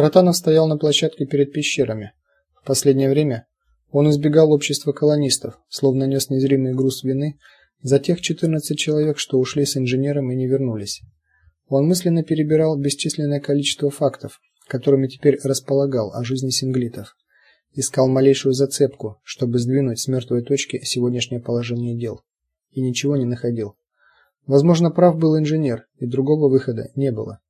Ротанов стоял на площадке перед пещерами. В последнее время он избегал общества колонистов, словно нес незримый груз вины за тех 14 человек, что ушли с инженером и не вернулись. Он мысленно перебирал бесчисленное количество фактов, которыми теперь располагал о жизни синглитов. Искал малейшую зацепку, чтобы сдвинуть с мертвой точки сегодняшнее положение дел, и ничего не находил. Возможно, прав был инженер, и другого выхода не было.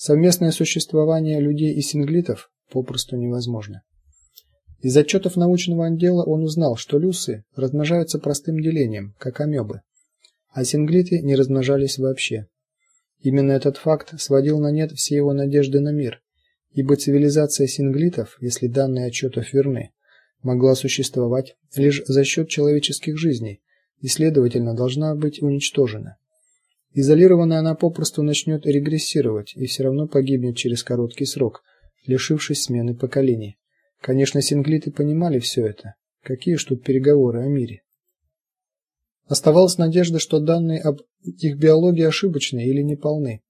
Совместное существование людей и синглитов попросту невозможно. Из отчетов научного отдела он узнал, что люсы размножаются простым делением, как амебы, а синглиты не размножались вообще. Именно этот факт сводил на нет все его надежды на мир, ибо цивилизация синглитов, если данные отчетов верны, могла существовать лишь за счет человеческих жизней и, следовательно, должна быть уничтожена. Изолированная она попросту начнет регрессировать и все равно погибнет через короткий срок, лишившись смены поколений. Конечно, синглиты понимали все это. Какие ж тут переговоры о мире? Оставалась надежда, что данные об их биологии ошибочны или неполны.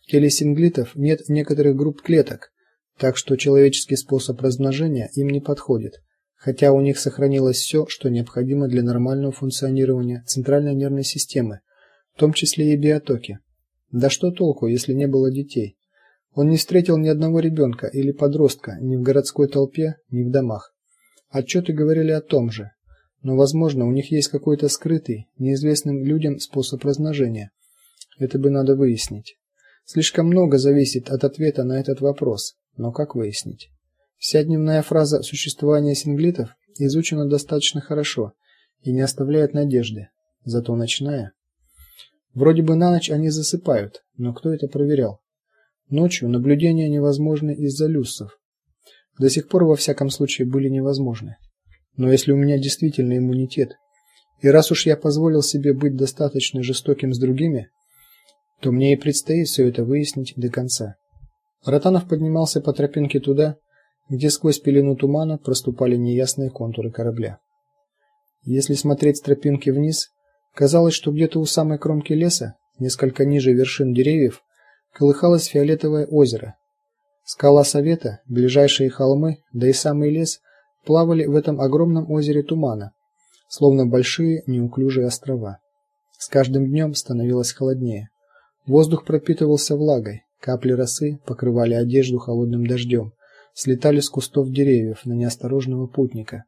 В теле синглитов нет некоторых групп клеток, так что человеческий способ размножения им не подходит, хотя у них сохранилось все, что необходимо для нормального функционирования центральной нервной системы, в том числе и биотоки. Да что толку, если не было детей? Он не встретил ни одного ребенка или подростка ни в городской толпе, ни в домах. Отчеты говорили о том же. Но, возможно, у них есть какой-то скрытый, неизвестным людям способ размножения. Это бы надо выяснить. Слишком много зависит от ответа на этот вопрос. Но как выяснить? Вся дневная фраза существования синглитов изучена достаточно хорошо и не оставляет надежды. Зато ночная Вроде бы на ночь они засыпают, но кто это проверял? Ночью наблюдения невозможны из-за люссов. До сих пор во всяком случае были невозможны. Но если у меня действительно иммунитет, и раз уж я позволил себе быть достаточно жестоким с другими, то мне и предстоит все это выяснить до конца. Ротанов поднимался по тропинке туда, где сквозь пелену тумана проступали неясные контуры корабля. Если смотреть с тропинки вниз, казалось, что где-то у самой кромки леса, несколько ниже вершин деревьев, колыхалось фиолетовое озеро. Скала Совета, ближайшие холмы, да и самый лес плавали в этом огромном озере тумана, словно большие неуклюжие острова. С каждым днем становилось холоднее. Воздух пропитывался влагой, капли росы покрывали одежду холодным дождем, слетали с кустов деревьев на неосторожного путника.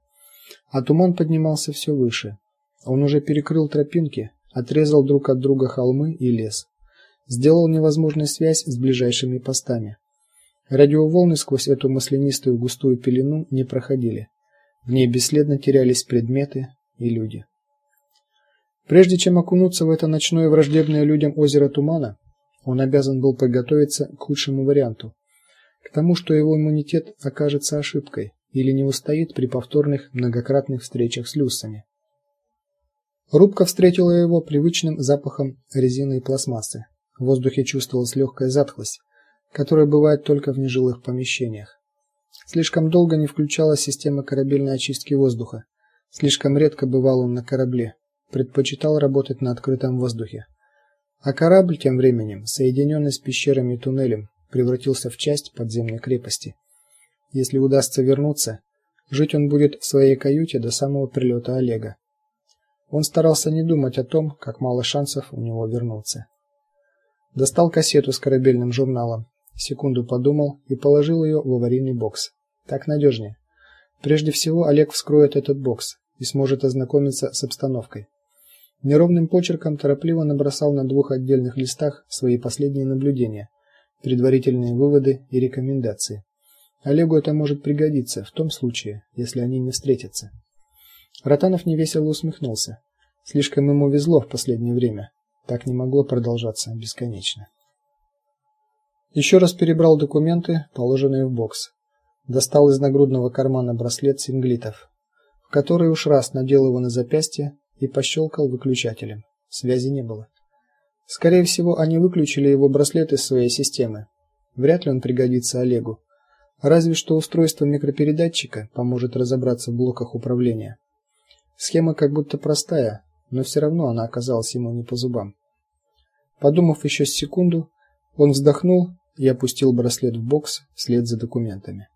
А туман поднимался все выше. Он уже перекрыл тропинки, отрезал друг от друга холмы и лес сделал невозможной связь с ближайшими постами. Радиоволны сквозь эту маслянистую густую пелену не проходили. В ней бесследно терялись предметы и люди. Прежде чем окунуться в это ночное враждебное людям озеро тумана, он обязан был подготовиться к худшему варианту, к тому, что его иммунитет окажется ошибкой или не устоит при повторных многократных встречах с люсами. Рубка встретила его привычным запахом резины и пластмассы. В воздухе чувствовалась легкая затхлость, которая бывает только в нежилых помещениях. Слишком долго не включалась система корабельной очистки воздуха. Слишком редко бывал он на корабле, предпочитал работать на открытом воздухе. А корабль тем временем, соединенный с пещерами и туннелем, превратился в часть подземной крепости. Если удастся вернуться, жить он будет в своей каюте до самого прилета Олега. Он старался не думать о том, как мало шансов у него вернуться. Достал кассету с корабельным журналом. Секунду подумал и положил ее в аварийный бокс. Так надежнее. Прежде всего Олег вскроет этот бокс и сможет ознакомиться с обстановкой. Неровным почерком торопливо набросал на двух отдельных листах свои последние наблюдения, предварительные выводы и рекомендации. Олегу это может пригодиться в том случае, если они не встретятся. Ротанов невесело усмехнулся. Слишком ему везло в последнее время. Так не могло продолжаться бесконечно. Еще раз перебрал документы, положенные в бокс. Достал из нагрудного кармана браслет синглитов, в который уж раз надел его на запястье и пощелкал выключателем. Связи не было. Скорее всего, они выключили его браслет из своей системы. Вряд ли он пригодится Олегу. Разве что устройство микропередатчика поможет разобраться в блоках управления. Схема как будто простая, но все равно она оказалась ему не по зубам. Подумав еще секунду, он вздохнул и опустил браслет в бокс вслед за документами.